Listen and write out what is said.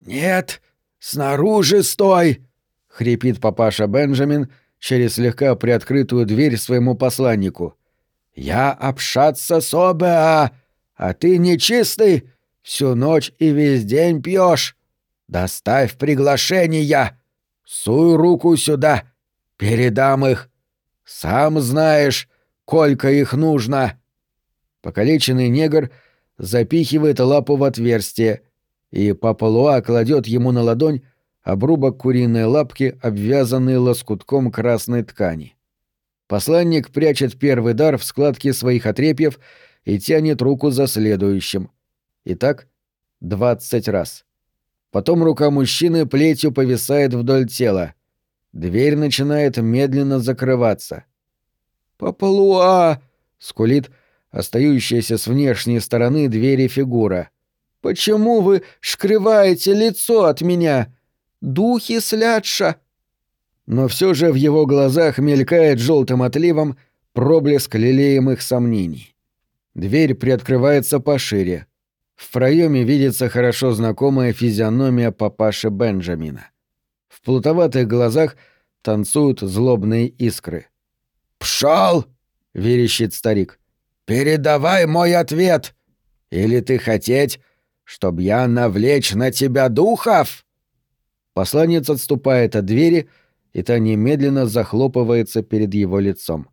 «Нет, снаружи стой!» — хрипит папаша Бенджамин через слегка приоткрытую дверь своему посланнику. «Я общаться с Обеа, а ты нечистый, всю ночь и весь день пьешь. Доставь приглашения, суй руку сюда, передам их. Сам знаешь, сколько их нужно». Покалеченный негр запихивает лапу в отверстие, и Папалуа кладет ему на ладонь обрубок куриной лапки, обвязанный лоскутком красной ткани. Посланник прячет первый дар в складке своих отрепьев и тянет руку за следующим. Итак, двадцать раз. Потом рука мужчины плетью повисает вдоль тела. Дверь начинает медленно закрываться. «Папалуа!» — скулит остающаяся с внешней стороны двери фигура. «Почему вы шкрываете лицо от меня? Духи слядша!» Но все же в его глазах мелькает желтым отливом проблеск лелеемых сомнений. Дверь приоткрывается пошире. В проеме видится хорошо знакомая физиономия папаши Бенджамина. В плутоватых глазах танцуют злобные искры. «Пшел!» — верещит старик. «Передавай мой ответ! Или ты хотеть, чтоб я навлечь на тебя духов?» Посланец отступает от двери, и та немедленно захлопывается перед его лицом.